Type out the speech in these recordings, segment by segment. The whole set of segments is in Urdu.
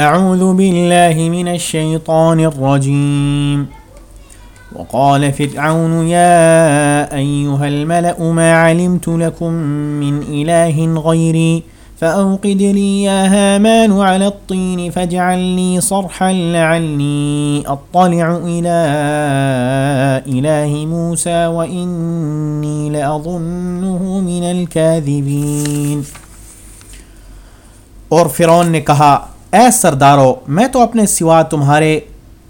أعوذ بالله من الشيطان الرجيم. وقال فرعون يا أيها الملأ ما علمت لكم من إله غيري فأوقد لي يا هامان على الطين فاجعل لي صرحا لعلي أطلع إلى إله موسى وإني لأظنه من الكاذبين. اور فرعون نے کہا اے سردارو میں تو اپنے سوا تمہارے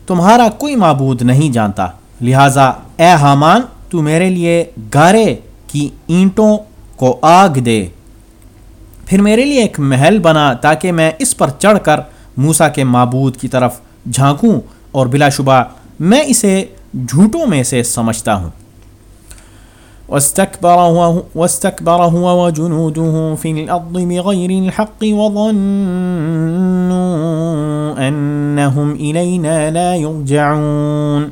تمہارا کوئی معبود نہیں جانتا۔ لہٰذا اے حامان تو میرے لیے گارے کی اینٹوں کو آگ دے۔ پھر میرے لیے ایک محل بنا تاکہ میں اس پر چڑھ کر موسا کے معبود کی طرف جھانکوں اور بلا شبہ میں اسے جھوٹوں میں سے سمجھتا ہوں۔ واستكبر هو, واستكبر هو وجنوده في الأرض بغير الحق وظنوا أنهم إلينا لا يرجعون.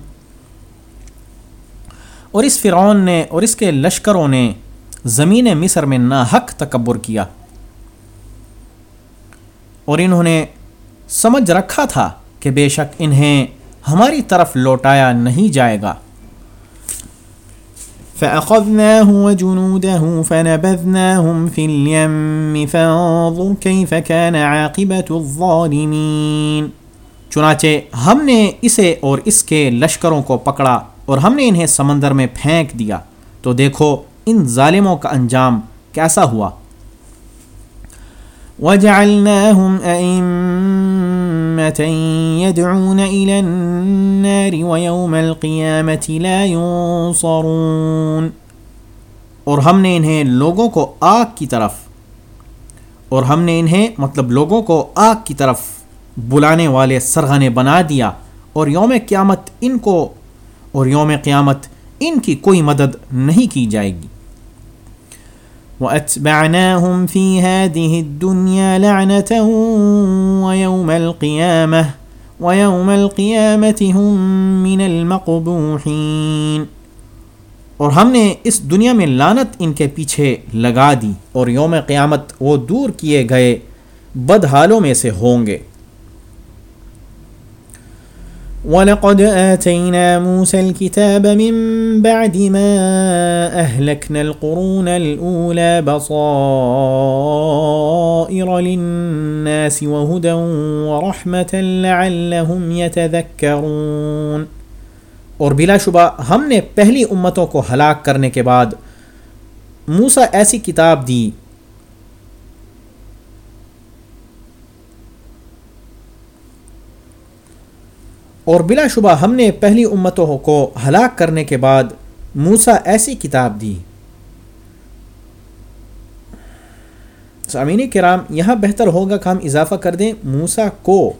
اور اس فرعون نے اور اس کے لشکروں نے زمین مصر میں ناحق تکبر کیا اور انہوں نے سمجھ رکھا تھا کہ بے شک انہیں ہماری طرف لوٹایا نہیں جائے گا۔ فأخذناه وجنوده فنبذناهم في اليم فانظر كيف كان عاقبة الظالمين. چنانچہ ہم نے اسے اور اس کے لشکروں کو پکڑا اور ہم نے انہیں سمندر میں پھینک دیا۔ تو دیکھو ان ظالموں کا انجام کیسا ہوا۔ وجعلناهم أئمة يدعون إلى النار ويوم القيامة لا ينصرون۔ اور ہم نے انہیں لوگوں کو آگ کی طرف، اور ہم نے انہیں مطلب لوگوں کو آگ کی طرف بلانے والے سرغنے بنا دیا۔ اور یوم قیامت ان کو، اور یوم قیامت ان کی کوئی مدد نہیں کی جائے گی۔ وأتبعناهم في هذه الدنيا لعنة ويوم القيامة ويوم القيامة هم من المقبوحين۔ اور ہم نے اس دنیا میں لانت ان کے پیچھے لگا دی اور یوم قیامت وہ دور کیے گئے بدحالوں میں سے ہوں گے۔ وَلَقَدْ آتَيْنَا مُوسَى الْكِتَابَ مِن بَعْدِ مَا أَهْلَكْنَا الْقُرُونَ الْأُولَى بَصَائِرَ لِلنَّاسِ وَهُدًى وَرَحْمَةً لَعَلَّهُمْ يَتَذَكَّرُونَ۔ اور بلا شبہ ہم نے پہلی امتوں کو ہلاک کرنے کے بعد موسیٰ ایسی کتاب دی اور بلا شبہ ہم نے پہلی امتوں کو ہلاک کرنے کے بعد موسا ایسی کتاب دی۔ سامعین کرام، یہاں بہتر ہوگا کہ ہم اضافہ کر دیں موسا کو۔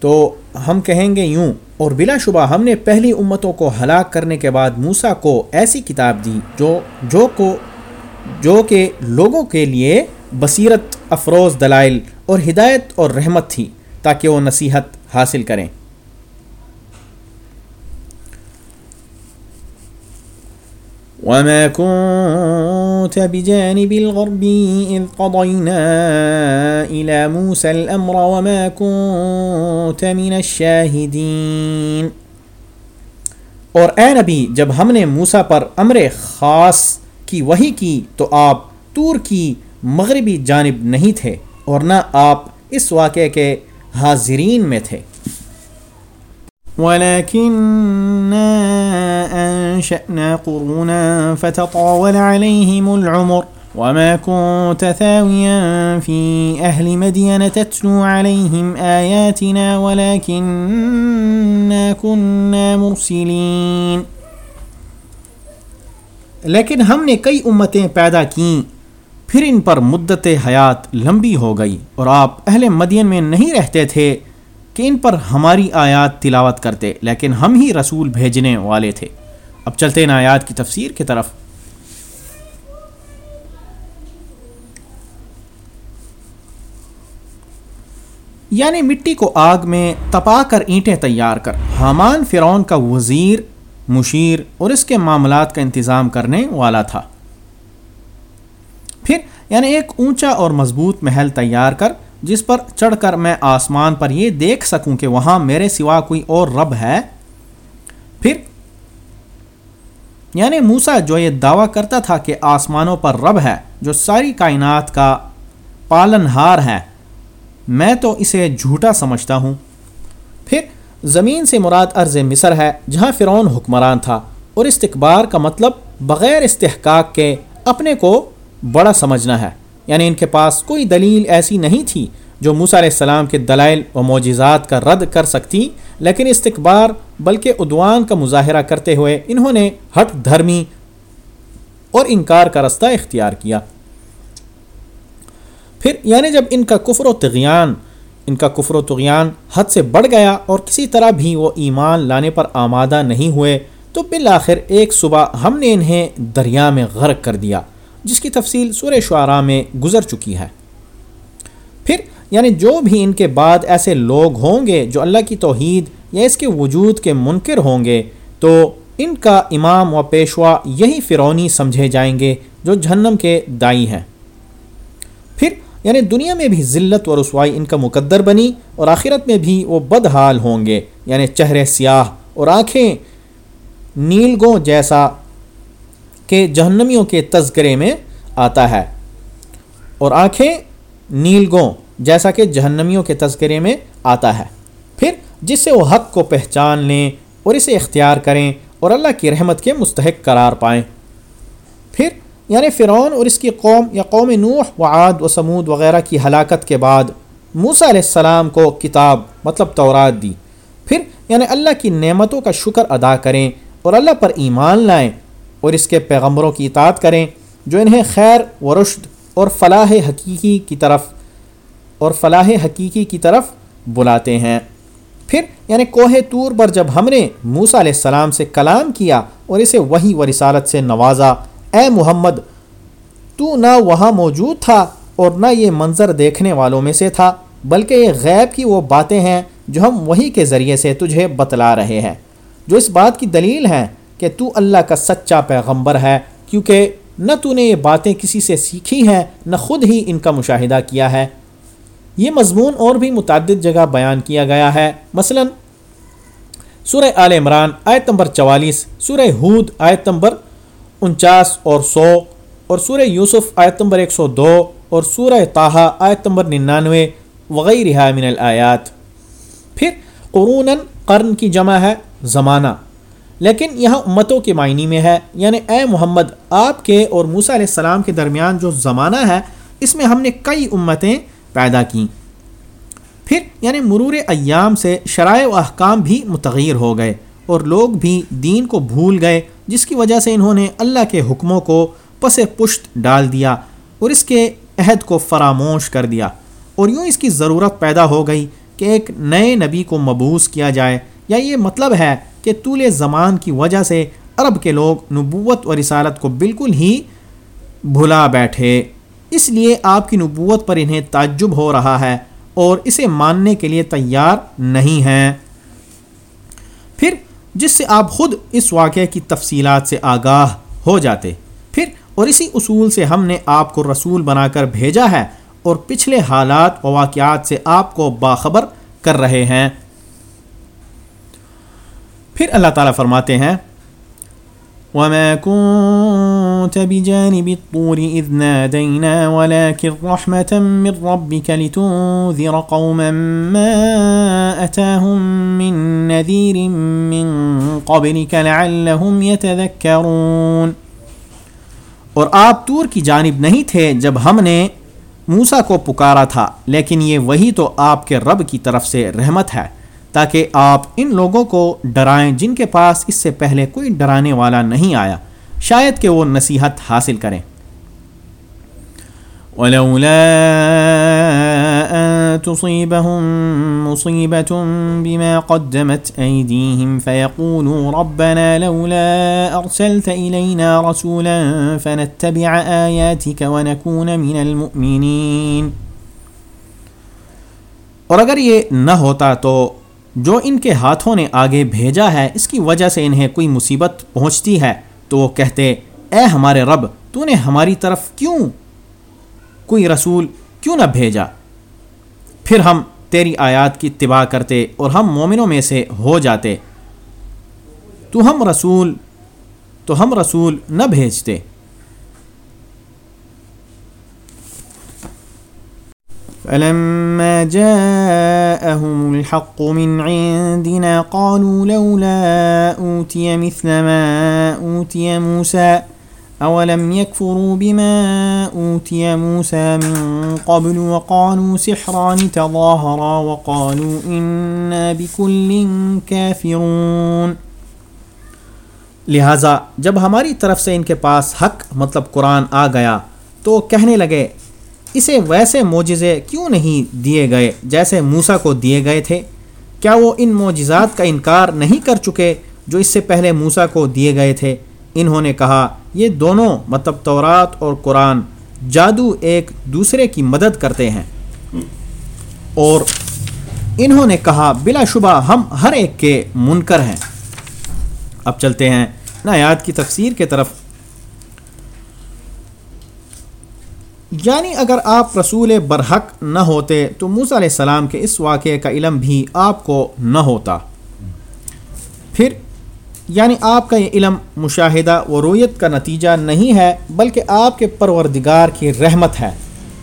تو ہم کہیں گے یوں، اور بلا شبہ ہم نے پہلی امتوں کو ہلاک کرنے کے بعد موسا کو ایسی کتاب دی جو جو کو، جو کہ لوگوں کے لیے بصیرت، افروز، دلائل اور ہدایت اور رحمت تھی۔ تاکہ وہ نصیحت حاصل کریں۔ وما كنت بجانب الغربي إذ قضينا إلى موسى الأمر وما كنت من الشاهدين۔ اور اے نبی، جب ہم نے موسا پر امر خاص کی وہی کی، تو آپ تور کی مغربی جانب نہیں تھے، اور نہ آپ اس واقعے کے حاضرین میں تھے۔ ولكننا أنشأنا قرونا فتطاول عليهم العمر وما كنت ثاويا في أهل مدينة تتلو عليهم آياتنا ولكننا كنا مرسلين۔ لیکن ہم نے کئی امتیں پیدا کیں۔ پھر ان پر مدت حیات لمبی ہو گئی اور آپ اہل مدین میں نہیں رہتے تھے کہ ان پر ہماری آیات تلاوت کرتے، لیکن ہم ہی رسول بھیجنے والے تھے۔ اب چلتے ان آیات کی تفسیر کی طرف۔ یعنی مٹی کو آگ میں تپا کر اینٹیں تیار کر۔ حامان فرعون کا وزیر، مشیر اور اس کے معاملات کا انتظام کرنے والا تھا۔ یعنی ایک اونچا اور مضبوط محل تیار کر، جس پر چڑھ کر میں آسمان پر یہ دیکھ سکوں کہ وہاں میرے سوا کوئی اور رب ہے۔ پھر یعنی موسا جو یہ دعویٰ کرتا تھا کہ آسمانوں پر رب ہے، جو ساری کائنات کا پالن ہار ہے، میں تو اسے جھوٹا سمجھتا ہوں۔ پھر، زمین سے مراد عرض مصر ہے، جہاں فرعون حکمران تھا، اور استقبار کا مطلب بغیر استحقاق کے اپنے کو بڑا سمجھنا ہے۔ یعنی ان کے پاس کوئی دلیل ایسی نہیں تھی جو موسیٰ علیہ السلام کے دلائل و معجزات کا رد کر سکتی، لیکن استقبار بلکہ ادوان کا مظاہرہ کرتے ہوئے انہوں نے ہٹ دھرمی اور انکار کا رستہ اختیار کیا۔ پھر یعنی جب ان کا کفر و تغیان، ان کا کفر و تغیان حد سے بڑھ گیا اور کسی طرح بھی وہ ایمان لانے پر آمادہ نہیں ہوئے، تو بالآخر ایک صبح ہم نے انہیں دریا میں غرق کر دیا۔ جس کی تفصیل سور شعراء میں گزر چکی ہے۔ پھر یعنی جو بھی ان کے بعد ایسے لوگ ہوں گے جو اللہ کی توحید یا اس کے وجود کے منکر ہوں گے، تو ان کا امام و پیشوا یہی فرونی سمجھے جائیں گے جو جہنم کے دائی ہیں۔ پھر یعنی دنیا میں بھی ذلت و رسوائی ان کا مقدر بنی اور آخرت میں بھی وہ بدحال ہوں گے یعنی چہرے سیاہ اور آنکھیں نیلگوں جیسا کہ جہنمیوں کے تذکرے میں آتا ہے۔ اور آنکھیں نیلگوں جیسا کہ جہنمیوں کے تذکرے میں آتا ہے۔ پھر جس سے وہ حق کو پہچان لیں اور اسے اختیار کریں اور اللہ کی رحمت کے مستحق قرار پائیں۔ پھر یعنی فرعون اور اس کی قوم یا قوم نوح و عاد و سمود وغیرہ کی ہلاکت کے بعد موسیٰ علیہ السلام کو کتاب مطلب تورات دی۔ پھر یعنی اللہ کی نعمتوں کا شکر ادا کریں اور اللہ پر ایمان لائیں۔ اور اس کے پیغمبروں کی اطاعت کریں جو انہیں خیر و رشد اور فلاح حقیقی کی طرف اور فلاح حقیقی کی طرف بلاتے ہیں۔ پھر یعنی کوہ طور پر جب ہم نے موسا علیہ السلام سے کلام کیا اور اسے وہی و رسالت سے نوازا، اے محمد، تو نہ وہاں موجود تھا اور نہ یہ منظر دیکھنے والوں میں سے تھا، بلکہ یہ غیب کی وہ باتیں ہیں جو ہم وہی کے ذریعے سے تجھے بتلا رہے ہیں۔ جو اس بات کی دلیل ہیں کہ تو اللہ کا سچا پیغمبر ہے، کیونکہ نہ تو نے یہ باتیں کسی سے سیکھی ہیں، نہ خود ہی ان کا مشاہدہ کیا ہے۔ یہ مضمون اور بھی متعدد جگہ بیان کیا گیا ہے۔ مثلا، سورہ آل عمران آیت نمبر چوالیس، سورہ ہود آیت نمبر انچاس اور سو، اور سورہ یوسف آیت نمبر ایک سو دو، اور سورہ تاہا آیت نمبر ننانوے وغیرہ من الآیات۔ پھر قرون قرن کی جمع ہے، زمانہ۔ لیکن یہاں امتوں کے معنی میں ہے یعنی اے محمد، آپ کے اور موسیٰ علیہ السلام کے درمیان جو زمانہ ہے، اس میں ہم نے کئی امتیں پیدا کیں۔ پھر یعنی مرور ایام سے شرائع و احکام بھی متغیر ہو گئے اور لوگ بھی دین کو بھول گئے، جس کی وجہ سے انہوں نے اللہ کے حکموں کو پس پشت ڈال دیا اور اس کے عہد کو فراموش کر دیا۔ اور یوں اس کی ضرورت پیدا ہو گئی کہ ایک نئے نبی کو مبوس کیا جائے۔ یا یہ مطلب ہے کہ طول زمان کی وجہ سے عرب کے لوگ نبوت اور رسالت کو بالکل ہی بھلا بیٹھے۔ اس لیے آپ کی نبوت پر انہیں تعجب ہو رہا ہے اور اسے ماننے کے لیے تیار نہیں ہیں۔ پھر جس سے آپ خود اس واقعے کی تفصیلات سے آگاہ ہو جاتے۔ پھر اور اسی اصول سے ہم نے آپ کو رسول بنا کر بھیجا ہے اور پچھلے حالات و واقعات سے آپ کو باخبر کر رہے ہیں۔ پھر اللہ تعالیٰ فرماتے ہیں، وما كنت بجانب الطور إذ نادينا ولكن رحمة من ربك لتنذر قوما ما أتاهم من نذير من قبلك لعلهم يتذكرون۔ اور آپ تور کی جانب نہیں تھے جب ہم نے موسا کو پکارا تھا، لیکن یہ وہی تو آپ کے رب کی طرف سے رحمت ہے۔ تاکہ آپ ان لوگوں کو ڈرائیں جن کے پاس اس سے پہلے کوئی ڈرانے والا نہیں آیا۔ شاید کہ وہ نصیحت حاصل کریں۔ وَلَوْلَا أَن تُصِيبَهُم مُصِيبَةٌ بِمَا قَدَّمَتْ أَيْدِيهِمْ فَيَقُولُوا رَبَّنَا لَوْلَا أَرْسَلْتَ إِلَيْنَا رَسُولًا فَنَتَّبِعَ آيَاتِكَ وَنَكُونَ مِنَ الْمُؤْمِنِينَ۔ اور اگر یہ نہ ہوتا تو جو ان کے ہاتھوں نے آگے بھیجا ہے، اس کی وجہ سے انہیں کوئی مصیبت پہنچتی ہے۔ تو وہ کہتے، اے ہمارے رب، تو نے ہماری طرف کیوں کوئی رسول کیوں نہ بھیجا؟ پھر ہم تیری آیات کی اتباع کرتے اور ہم مومنوں میں سے ہو جاتے۔ تو ہم رسول، تو ہم رسول نہ بھیجتے۔ فلما جاءهم الحق من عندنا قالوا لولا أوتي مثل ما أوتي موسى أولم يكفروا بما أوتي موسى من قبل وقالوا سحران تظاهرا وقالوا إنا بكل كافرون لہٰذا جب ہماری طرف سے ان کے پاس حق مطلب قرآن آ گیا تو کہنے لگے اسے ویسے معجزے کیوں نہیں دیے گئے جیسے موسا کو دیے گئے تھے؟ کیا وہ ان معجزات کا انکار نہیں کر چکے جو اس سے پہلے موسا کو دیے گئے تھے؟ انہوں نے کہا، یہ دونوں مطلب تورات اور قرآن جادو ایک دوسرے کی مدد کرتے ہیں۔ اور انہوں نے کہا، بلا شبہ ہم ہر ایک کے منکر ہیں۔ اب چلتے ہیں نایات کی تفسیر کے طرف۔ یعنی اگر آپ رسول برحق نہ ہوتے تو موسیٰ علیہ السلام کے اس واقعے کا علم بھی آپ کو نہ ہوتا۔ پھر یعنی آپ کا یہ علم مشاہدہ و رویت کا نتیجہ نہیں ہے، بلکہ آپ کے پروردگار کی رحمت ہے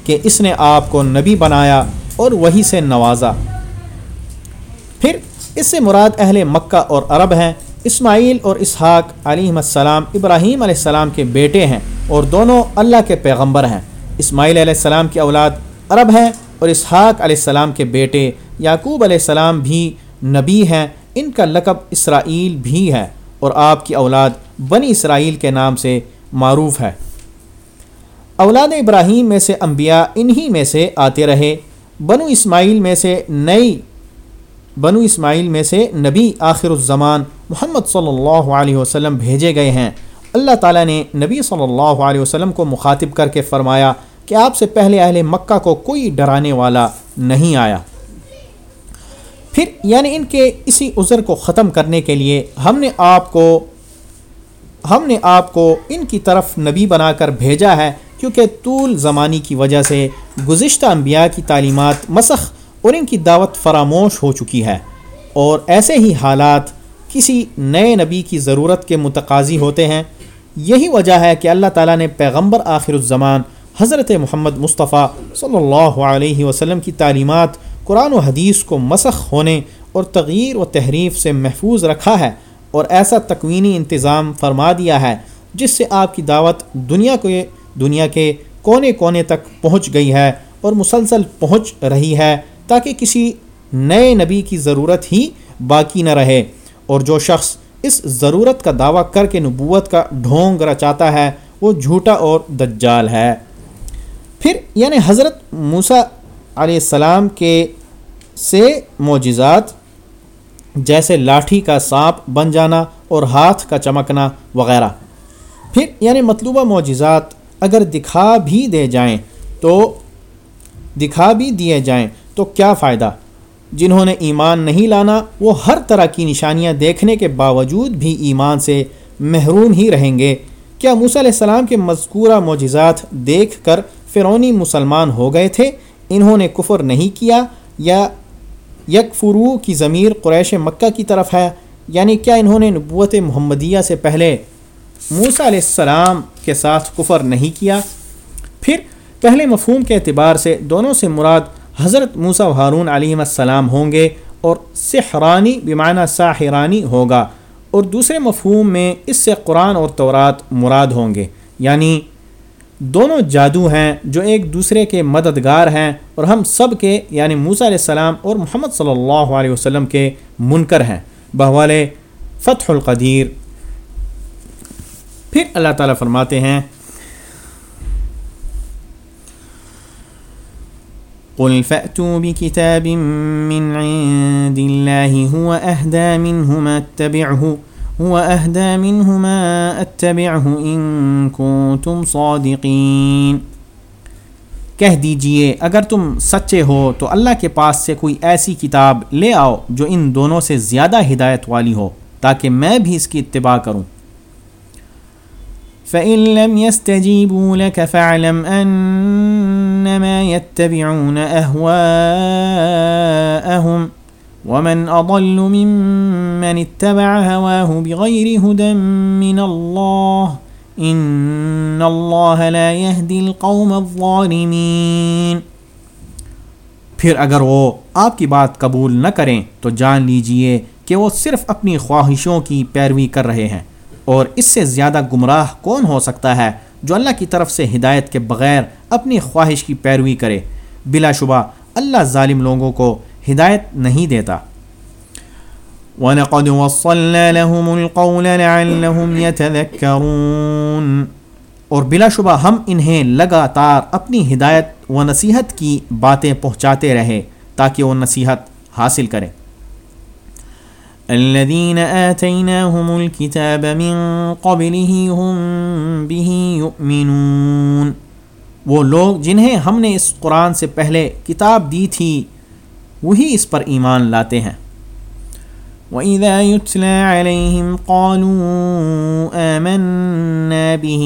کہ اس نے آپ کو نبی بنایا اور وہی سے نوازا۔ پھر، اس سے مراد اہل مکہ اور عرب ہیں۔ اسماعیل اور اسحاق علیہ السلام، ابراہیم علیہ السلام کے بیٹے ہیں اور دونوں اللہ کے پیغمبر ہیں۔ اسماعیل علیہ السلام کی اولاد عرب ہیں اور اسحاق علیہ السلام کے بیٹے یعقوب علیہ السلام بھی نبی ہیں، ان کا لقب اسرائیل بھی ہے اور آپ کی اولاد بنی اسرائیل کے نام سے معروف ہے۔ اولاد ابراہیم میں سے انبیاء انہی میں سے آتے رہے، بنو اسماعیل میں سے نئی، بنو اسماعیل میں سے نبی آخر الزمان محمد صلی اللہ علیہ وسلم بھیجے گئے ہیں۔ اللہ تعالیٰ نے نبی صلی اللہ علیہ وسلم کو مخاطب کر کے فرمایا کہ آپ سے پہلے اہل مکہ کو کوئی ڈرانے والا نہیں آیا۔ پھر یعنی ان کے اسی عذر کو ختم کرنے کے لیے ہم نے آپ کو، ہم نے آپ کو ان کی طرف نبی بنا کر بھیجا ہے کیونکہ طول زمانی کی وجہ سے گزشتہ انبیاء کی تعلیمات مسخ اور ان کی دعوت فراموش ہو چکی ہے۔ اور ایسے ہی حالات کسی نئے نبی کی ضرورت کے متقاضی ہوتے ہیں۔ یہی وجہ ہے کہ اللہ تعالیٰ نے پیغمبر آخر الزمان حضرت محمد مصطفیٰ صلی اللہ علیہ وسلم کی تعلیمات قرآن و حدیث کو مسخ ہونے اور تغیر و تحریف سے محفوظ رکھا ہے اور ایسا تکوینی انتظام فرما دیا ہے جس سے آپ کی دعوت دنیا کو دنیا کے کونے کونے تک پہنچ گئی ہے اور مسلسل پہنچ رہی ہے تاکہ کسی نئے نبی کی ضرورت ہی باقی نہ رہے اور جو شخص اس ضرورت کا دعویٰ کر کے نبوت کا ڈھونگ رچاتا ہے، وہ جھوٹا اور دجال ہے۔ پھر یعنی حضرت موسیٰ علیہ السلام کے سے معجزات، جیسے لاٹھی کا سانپ بن جانا اور ہاتھ کا چمکنا وغیرہ۔ پھر یعنی مطلوبہ معجزات اگر دکھا بھی دے جائیں تو، دکھا بھی دیے جائیں تو کیا فائدہ؟ جنہوں نے ایمان نہیں لانا، وہ ہر طرح کی نشانیاں دیکھنے کے باوجود بھی ایمان سے محروم ہی رہیں گے۔ کیا موسیٰ علیہ السلام کے مذکورہ معجزات دیکھ کر فرونی مسلمان ہو گئے تھے؟ انہوں نے کفر نہیں کیا یا یک فرو کی ضمیر قریش مکہ کی طرف ہے؟ یعنی کیا انہوں نے نبوت محمدیہ سے پہلے موسیٰ علیہ السلام کے ساتھ کفر نہیں کیا؟ پھر پہلے مفہوم کے اعتبار سے دونوں سے مراد حضرت موسیٰ و ہارون علیہ السلام ہوں گے اور سحرانی بیمانہ ساحرانی ہوگا اور دوسرے مفہوم میں اس سے قرآن اور تورات مراد ہوں گے۔ یعنی دونوں جادو ہیں جو ایک دوسرے کے مددگار ہیں اور ہم سب کے یعنی موسیٰ علیہ السلام اور محمد صلی اللہ علیہ وسلم کے منکر ہیں۔ بہوال فتح القدیر۔ پھر اللہ تعالیٰ فرماتے ہیں قل فأتوا بكتاب من عند الله هو أهدى منهما اتبعه هو أهدى منهما اتبعه إن كنتم صادقين۔ کہہ دیجیے، اگر تم سچے ہو تو اللہ کے پاس سے کوئی ایسی کتاب لے آؤ جو ان دونوں سے زیادہ ہدایت والی ہو تاکہ میں بھی اس کی اتباع کروں۔ فإن لم يستجيبوا لك فاعلم أنما يتبعون أهواءهم ومن أضل ممن اتبع هواه بغير هدى من الله إن الله لا يهدي القوم الظالمين۔ پھر اگر وہ آپ کی بات قبول نہ کریں تو جان لیجیے کہ وہ صرف اپنی خواہشوں کی پیروی کر رہے ہیں۔ اور اس سے زیادہ گمراہ کون ہو سکتا ہے جو اللہ کی طرف سے ہدایت کے بغیر اپنی خواہش کی پیروی کرے؟ بلا شبہ، اللہ ظالم لوگوں کو ہدایت نہیں دیتا۔ وَلَقَدْ وَصَّلْنَا لَهُمُ الْقَوْلَ لَعَلَّهُمْ يَتَذَكَّرُونَ۔ اور بلا شبہ ہم انہیں لگاتار اپنی ہدایت و نصیحت کی باتیں پہنچاتے رہے تاکہ وہ نصیحت حاصل کریں۔ الذين آتيناهم الكتاب من قبله هم به يؤمنون۔ وہ لوگ جنہیں ہم نے اس قرآن سے پہلے کتاب دی تھی، وہی اس پر ایمان لاتے ہیں۔ وَإِذَا يُتْلَى عَلَيْهِمْ قَالُوا آمَنَّا بِهِ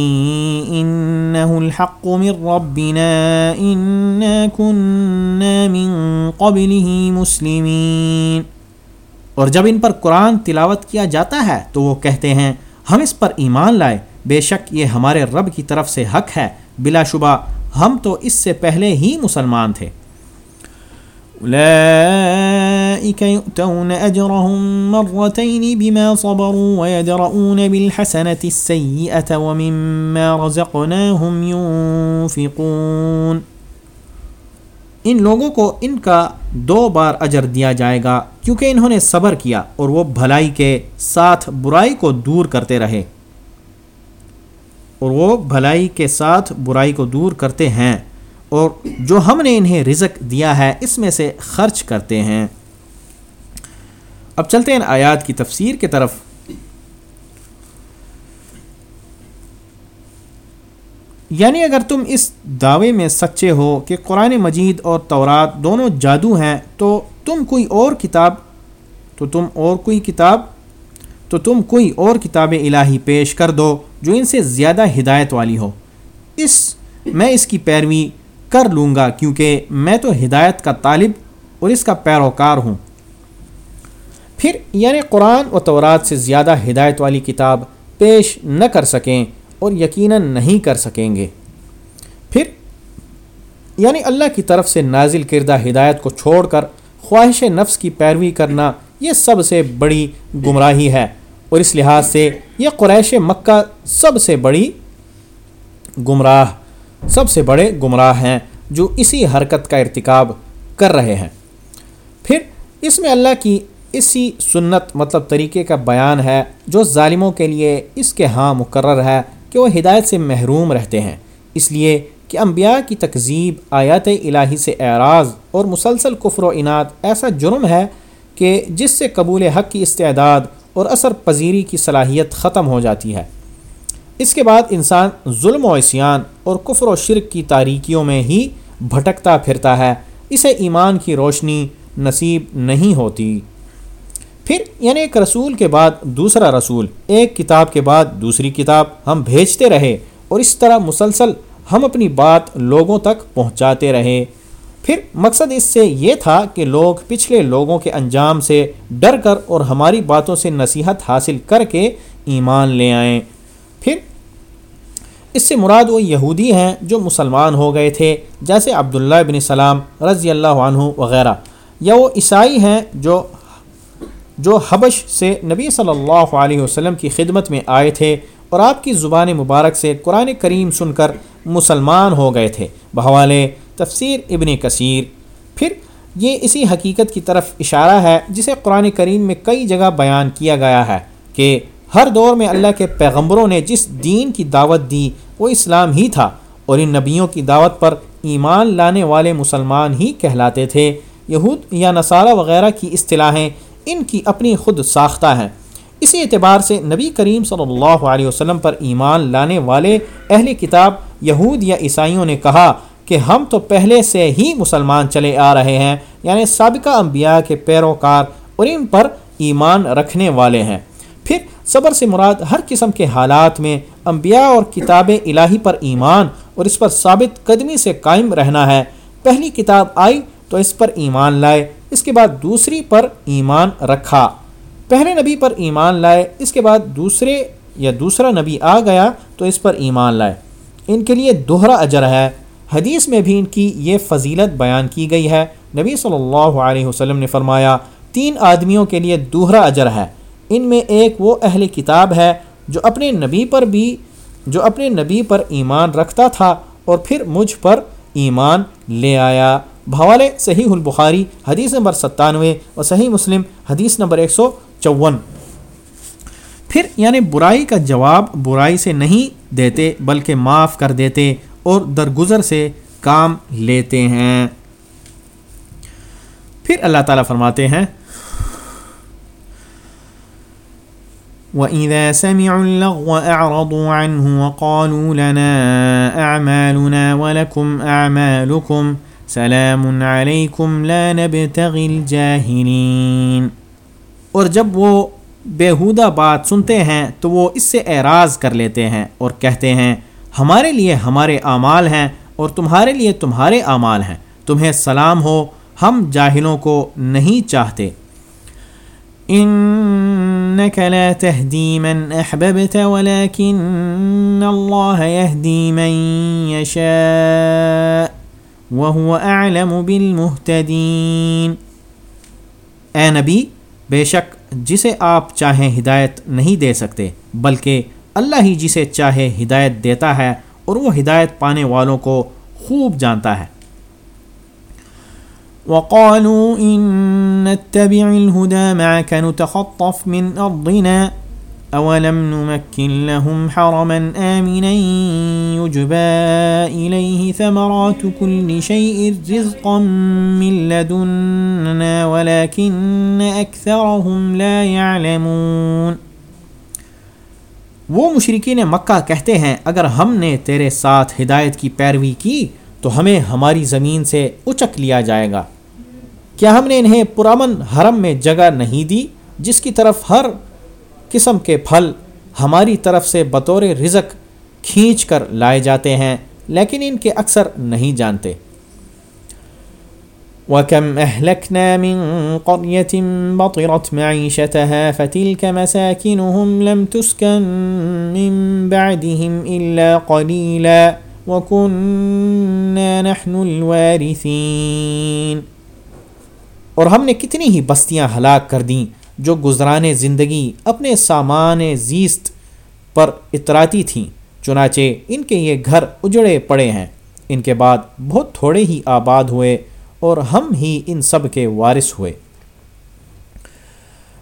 إِنَّهُ الْحَقُّ مِنْ رَبِّنَا إِنَّا كُنَّا مِنْ قَبْلِهِ مُسْلِمِينَ۔ اور جب ان پر قرآن تلاوت کیا جاتا ہے تو وہ کہتے ہیں، ہم اس پر ایمان لائے بے شک یہ ہمارے رب کی طرف سے حق ہے۔ بلا شبہ، ہم تو اس سے پہلے ہی مسلمان تھے۔ أولئك يؤتون أجرهم مرتين بما صبروا ويدرؤون بالحسنة السيئة ومما رزقناهم ينفقون۔ ان لوگوں کو ان کا دو بار اجر دیا جائے گا۔ کیونکہ انہوں نے صبر کیا اور وہ بھلائی کے ساتھ برائی کو دور کرتے رہے۔ اور وہ بھلائی کے ساتھ برائی کو دور کرتے ہیں اور جو ہم نے انہیں رزق دیا ہے اس میں سے خرچ کرتے ہیں۔ اب چلتے ہیں آیات کی تفسیر کی طرف۔ یعنی اگر تم اس دعوے میں سچے ہو کہ قرآن مجید اور تورات دونوں جادو ہیں، تو تم کوئی اور کتاب، تو تم اور کوئی کتاب، تو تم کوئی اور کتاب الہی پیش کر دو جو ان سے زیادہ ہدایت والی ہو۔ اس، میں اس کی پیروی کر لوں گا کیونکہ میں تو ہدایت کا طالب اور اس کا پیروکار ہوں۔ پھر یعنی قرآن و تورات سے زیادہ ہدایت والی کتاب پیش نہ کر سکیں اور یقیناً نہیں کر سکیں گے۔ پھر یعنی اللہ کی طرف سے نازل کردہ ہدایت کو چھوڑ کر خواہش نفس کی پیروی کرنا یہ سب سے بڑی گمراہی ہے۔ اور اس لحاظ سے یہ قریش مکہ سب سے بڑی گمراہ، سب سے بڑے گمراہ ہیں جو اسی حرکت کا ارتکاب کر رہے ہیں۔ پھر اس میں اللہ کی اسی سنت مطلب طریقے کا بیان ہے جو ظالموں کے لیے اس کے ہاں مقرر ہے۔ کہ وہ ہدایت سے محروم رہتے ہیں۔ اس لیے کہ انبیاء کی تکذیب، آیات الہی سے اعراض اور مسلسل کفر و انعت ایسا جرم ہے کہ جس سے قبول حق کی استعداد اور اثر پذیری کی صلاحیت ختم ہو جاتی ہے۔ اس کے بعد انسان ظلم و عصیان اور کفر و شرک کی تاریکیوں میں ہی بھٹکتا پھرتا ہے۔ اسے ایمان کی روشنی نصیب نہیں ہوتی۔ پھر یعنی ایک رسول کے بعد دوسرا رسول، ایک کتاب کے بعد دوسری کتاب ہم بھیجتے رہے اور اس طرح مسلسل ہم اپنی بات لوگوں تک پہنچاتے رہے۔ پھر مقصد اس سے یہ تھا کہ لوگ پچھلے لوگوں کے انجام سے ڈر کر اور ہماری باتوں سے نصیحت حاصل کر کے ایمان لے آئیں۔ پھر اس سے مراد وہ یہودی ہیں جو مسلمان ہو گئے تھے، جیسے عبداللہ بن سلام رضی اللہ عنہ وغیرہ، یا وہ عیسائی ہیں جو جو حبش سے نبی صلی اللہ علیہ وسلم کی خدمت میں آئے تھے اور آپ کی زبان مبارک سے قرآن کریم سن کر مسلمان ہو گئے تھے۔ بحوالے تفسیر ابن کثیر۔ پھر یہ اسی حقیقت کی طرف اشارہ ہے جسے قرآن کریم میں کئی جگہ بیان کیا گیا ہے کہ ہر دور میں اللہ کے پیغمبروں نے جس دین کی دعوت دی وہ اسلام ہی تھا اور ان نبیوں کی دعوت پر ایمان لانے والے مسلمان ہی کہلاتے تھے۔ یہود یا نصارہ وغیرہ کی اصطلاحیں ان کی اپنی خود ساختہ ہیں۔ اسی اعتبار سے نبی کریم صلی اللہ علیہ وسلم پر ایمان لانے والے اہل کتاب یہود یا عیسائیوں نے کہا کہ ہم تو پہلے سے ہی مسلمان چلے آ رہے ہیں یعنی سابقہ انبیاء کے پیروکار اور ان پر ایمان رکھنے والے ہیں۔ پھر صبر سے مراد ہر قسم کے حالات میں انبیاء اور کتاب الہی پر ایمان اور اس پر ثابت قدمی سے قائم رہنا ہے۔ پہلی کتاب آئی تو اس پر ایمان لائے۔ اس کے بعد دوسری پر ایمان رکھا۔ پہلے نبی پر ایمان لائے، اس کے بعد دوسرے یا دوسرا نبی آ گیا تو اس پر ایمان لائے۔ ان کے لیے دوہرا اجر ہے۔ حدیث میں بھی ان کی یہ فضیلت بیان کی گئی ہے۔ نبی صلی اللہ علیہ وسلم نے فرمایا، تین آدمیوں کے لیے دوہرا اجر ہے۔ ان میں ایک وہ اہل کتاب ہے جو اپنے نبی پر بھی، جو اپنے نبی پر ایمان رکھتا تھا اور پھر مجھ پر ایمان لے آیا۔ بھوالے صحیح البخاری حدیث نمبر ستانوے اور صحیح مسلم حدیث نمبر ایک سو چون۔ پھر یعنی برائی کا جواب برائی سے نہیں دیتے بلکہ معاف کر دیتے اور درگزر سے کام لیتے ہیں۔ پھر اللہ تعالیٰ فرماتے ہیں، وَإِذَا سَمِعُوا اللَّغْوَ أَعْرَضُوا عَنْهُ وَقَالُوا لَنَا أَعْمَالُنَا وَلَكُمْ أَعْمَالُكُمْ سَلَامٌ عَلَيْكُمْ لَا نَبْتَغِي الْجَاهِلِينَ اور جب وہ بیہودہ بات سنتے ہیں تو وہ اس سے اعراض کر لیتے ہیں اور کہتے ہیں، ہمارے لیے ہمارے اعمال ہیں اور تمہارے لیے تمہارے اعمال ہیں۔ تمہیں سلام ہو، ہم جاہلوں کو نہیں چاہتے۔ انك لا تهدي من احببت ولكن الله يهدي من يشاء وهو اعلم بالمهتدين۔ اے نبی، بے شک جسے آپ چاہیں ہدایت نہیں دے سکتے، بلکہ اللہ ہی جسے چاہے ہدایت دیتا ہے اور وہ ہدایت پانے والوں کو خوب جانتا ہے۔ وقالوا إن نتبع الهدى معك نتخطف من أرضنا۔ أولم نمكن لهم حرما آمنا يجبى إليه ثمرات كل شيء رزقا من لدنا ولكن أكثرهم لا يعلمون۔ وہ مشرقین مکہ کہتے ہیں، اگر ہم نے تیرے ساتھ ہدایت کی پیروی کی، تو ہمیں ہماری زمین سے اچک لیا جائے گا۔ کیا ہم نے انہیں پرامن حرم میں جگہ نہیں دی، جس کی طرف ہر قسم کے پھل ہماری طرف سے بطور رزق کھینچ کر لائے جاتے ہیں، لیکن ان کے اکثر نہیں جانتے۔ وَكَمْ أَهْلَكْنَا مِن قَرْيَةٍ بَطِرَتْ مَعِيشَتَهَا فَتِلْكَ مَسَاكِنُهُمْ لَمْ تُسْكَن مِن بَعْدِهِمْ إِلَّا قَلِيلًا وَكُنَّا نَحْنُ الْوَارِثِينَ۔ اور ہم نے کتنی ہی بستیاں ہلاک کر دیں جو گزرانے زندگی اپنے سامان زیست پر اطراتی تھیں، چنانچہ ان کے یہ گھر اجڑے پڑے ہیں۔ ان کے بعد بہت تھوڑے ہی آباد ہوئے اور ہم ہی ان سب کے وارث ہوئے۔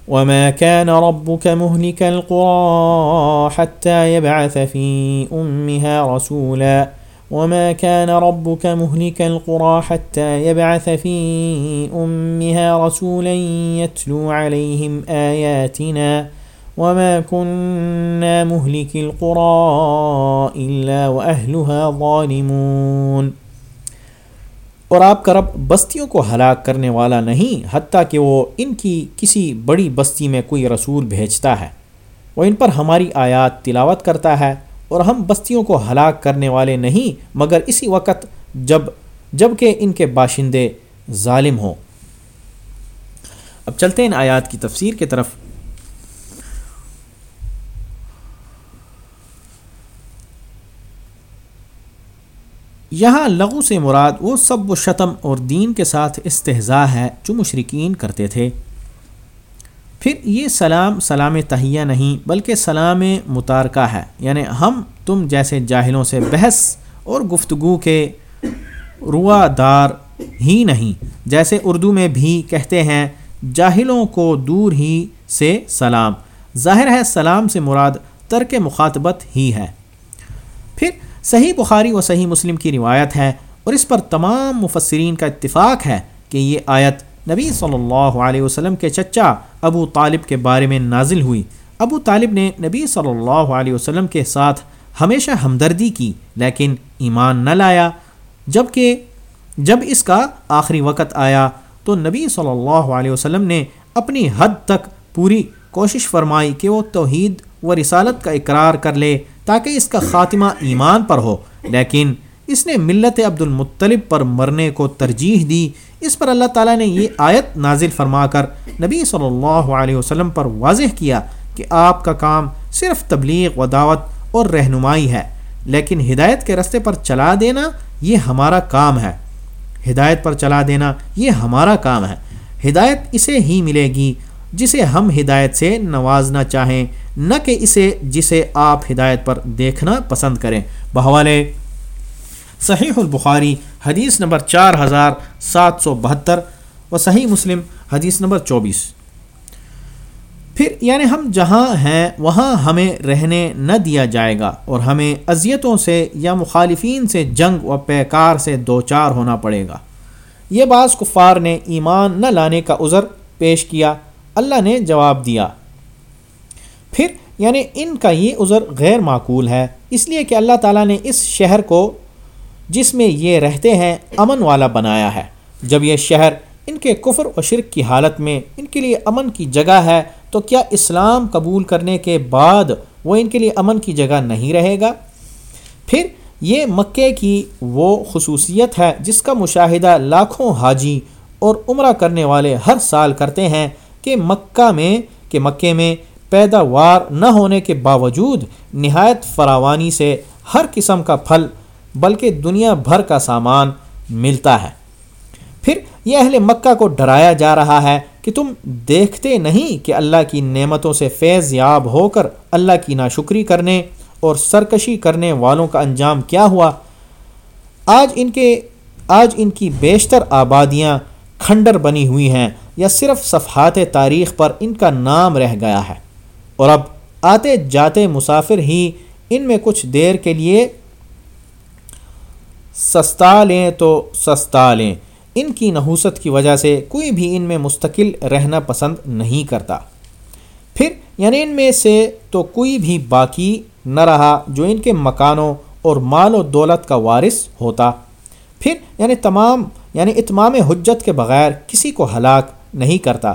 وما كان ربك مهلك القرى حتى يبعث في أمها رسولا وما كان ربك مهلك القرى حتى يبعث في أمها رسولا يتلو عليهم آياتنا وما كنا مهلك القرى إلا وأهلها ظالمون۔ اور آپ کا رب بستیوں کو ہلاک کرنے والا نہیں، حتیٰ کہ وہ ان کی کسی بڑی بستی میں کوئی رسول بھیجتا ہے۔ وہ ان پر ہماری آیات تلاوت کرتا ہے۔ اور ہم بستیوں کو ہلاک کرنے والے نہیں، مگر اسی وقت جب جبکہ ان کے باشندے ظالم ہوں۔ اب چلتے ہیں آیات کی تفسیر کی طرف۔ یہاں لغو سے مراد وہ سب و شتم اور دین کے ساتھ استحضاء ہے جو مشرقین کرتے تھے۔ پھر یہ سلام سلام تہیہ نہیں، بلکہ سلام متارکہ ہے۔ یعنی ہم، تم جیسے جاہلوں سے بحث اور گفتگو کے روا دار ہی نہیں۔ جیسے اردو میں بھی کہتے ہیں، جاہلوں کو دور ہی سے سلام۔ ظاہر ہے، سلام سے مراد ترک مخاطبت ہی ہے۔ پھر صحیح بخاری و صحیح مسلم کی روایت ہے اور اس پر تمام مفسرین کا اتفاق ہے کہ یہ آیت نبی صلی اللہ علیہ وسلم کے چچا ابو طالب کے بارے میں نازل ہوئی۔ ابو طالب نے نبی صلی اللہ علیہ وسلم کے ساتھ ہمیشہ ہمدردی کی، لیکن ایمان نہ لایا۔ جبکہ جب اس کا آخری وقت آیا تو نبی صلی اللہ علیہ وسلم نے اپنی حد تک پوری کوشش فرمائی کہ وہ توحید و رسالت کا اقرار کر لے تاکہ اس کا خاتمہ ایمان پر ہو۔ لیکن اس نے ملت عبد المطلب پر مرنے کو ترجیح دی۔ اس پر اللہ تعالیٰ نے یہ آیت نازل فرما کر نبی صلی اللہ علیہ وسلم پر واضح کیا کہ آپ کا کام صرف تبلیغ و دعوت اور رہنمائی ہے، لیکن ہدایت کے رستے پر چلا دینا یہ ہمارا کام ہے۔ ہدایت پر چلا دینا یہ ہمارا کام ہے۔ ہدایت اسے ہی ملے گی جسے ہم ہدایت سے نوازنا چاہیں، نہ کہ اسے جسے آپ ہدایت پر دیکھنا پسند کریں۔ بحوالے صحیح البخاری حدیث نمبر چار ہزار سات سو بہتر و صحیح مسلم حدیث نمبر چوبیس۔ پھر یعنی ہم جہاں ہیں وہاں ہمیں رہنے نہ دیا جائے گا اور ہمیں اذیتوں سے یا مخالفین سے جنگ و پیکار سے دو چار ہونا پڑے گا۔ یہ بعض کفار نے ایمان نہ لانے کا عذر پیش کیا، اللہ نے جواب دیا۔ پھر یعنی ان کا یہ عذر غیر معقول ہے، اس لیے کہ اللہ تعالیٰ نے اس شہر کو جس میں یہ رہتے ہیں، امن والا بنایا ہے۔ جب یہ شہر ان کے کفر و شرک کی حالت میں ان کے لیے امن کی جگہ ہے، تو کیا اسلام قبول کرنے کے بعد وہ ان کے لیے امن کی جگہ نہیں رہے گا؟ پھر یہ مکے کی وہ خصوصیت ہے جس کا مشاہدہ لاکھوں حاجی اور عمرہ کرنے والے ہر سال کرتے ہیں کہ مکہ میں، کہ مکے میں پیداوار نہ ہونے کے باوجود نہایت فراوانی سے ہر قسم کا پھل بلکہ دنیا بھر کا سامان ملتا ہے۔ پھر یہ اہل مکہ کو ڈرایا جا رہا ہے کہ تم دیکھتے نہیں کہ اللہ کی نعمتوں سے فیض یاب ہو کر اللہ کی ناشکری کرنے اور سرکشی کرنے والوں کا انجام کیا ہوا۔ آج ان کے، آج ان کی بیشتر آبادیاں کھنڈر بنی ہوئی ہیں یا صرف صفحات تاریخ پر ان کا نام رہ گیا ہے۔ اور اب آتے جاتے مسافر ہی ان میں کچھ دیر کے لیے سستا لیں تو سستا لیں۔ ان کی نحوست کی وجہ سے کوئی بھی ان میں مستقل رہنا پسند نہیں کرتا۔ پھر یعنی ان میں سے تو کوئی بھی باقی نہ رہا جو ان کے مکانوں اور مال و دولت کا وارث ہوتا۔ پھر یعنی تمام یعنی اتمام حجت کے بغیر کسی کو ہلاک نہیں کرتا۔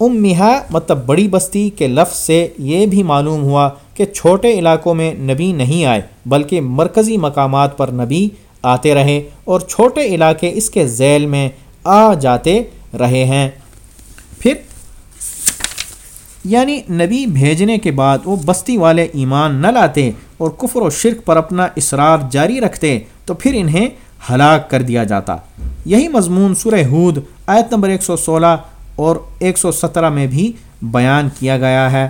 ام مطلب بڑی بستی کے لفظ سے یہ بھی معلوم ہوا کہ چھوٹے علاقوں میں نبی نہیں آئے، بلکہ مرکزی مقامات پر نبی آتے رہے اور چھوٹے علاقے اس کے ذیل میں آ جاتے رہے ہیں۔ پھر یعنی نبی بھیجنے کے بعد وہ بستی والے ایمان نہ لاتے اور کفر و شرک پر اپنا اصرار جاری رکھتے، تو پھر انہیں ہلاک کر دیا جاتا۔ یہی مضمون سورہ ہود، آیت نمبر 116 اور 117 میں بھی بیان کیا گیا ہے۔